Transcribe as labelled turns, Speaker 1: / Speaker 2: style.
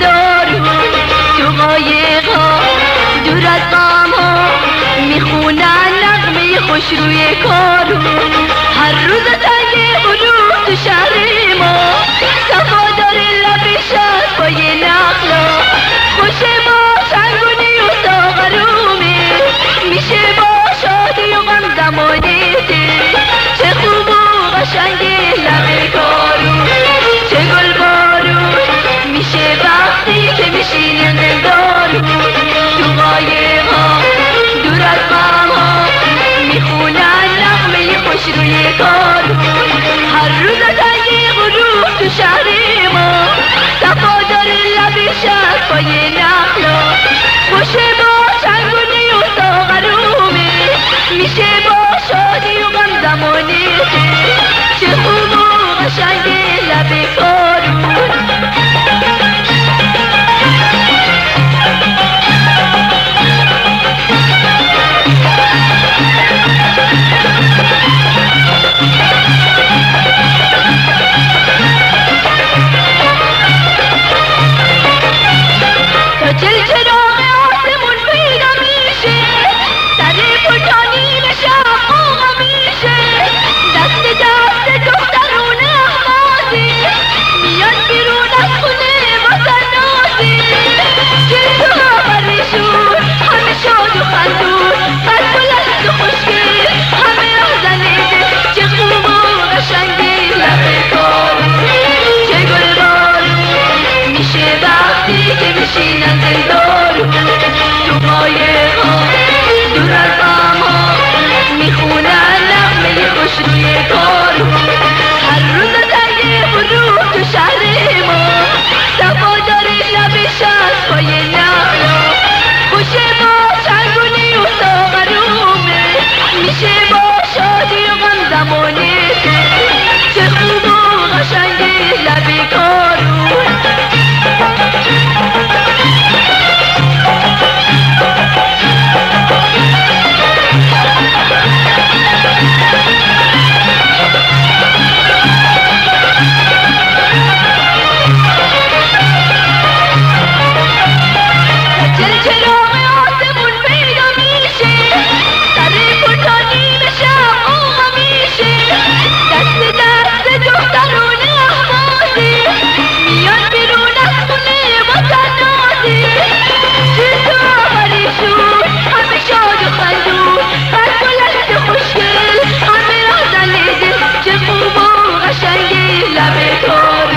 Speaker 1: دار تو قایقا دور از غم ها می‌خونن نقمه خوش روی کارو روی کار هر روز از غروب تو شهر चल चल। Lord.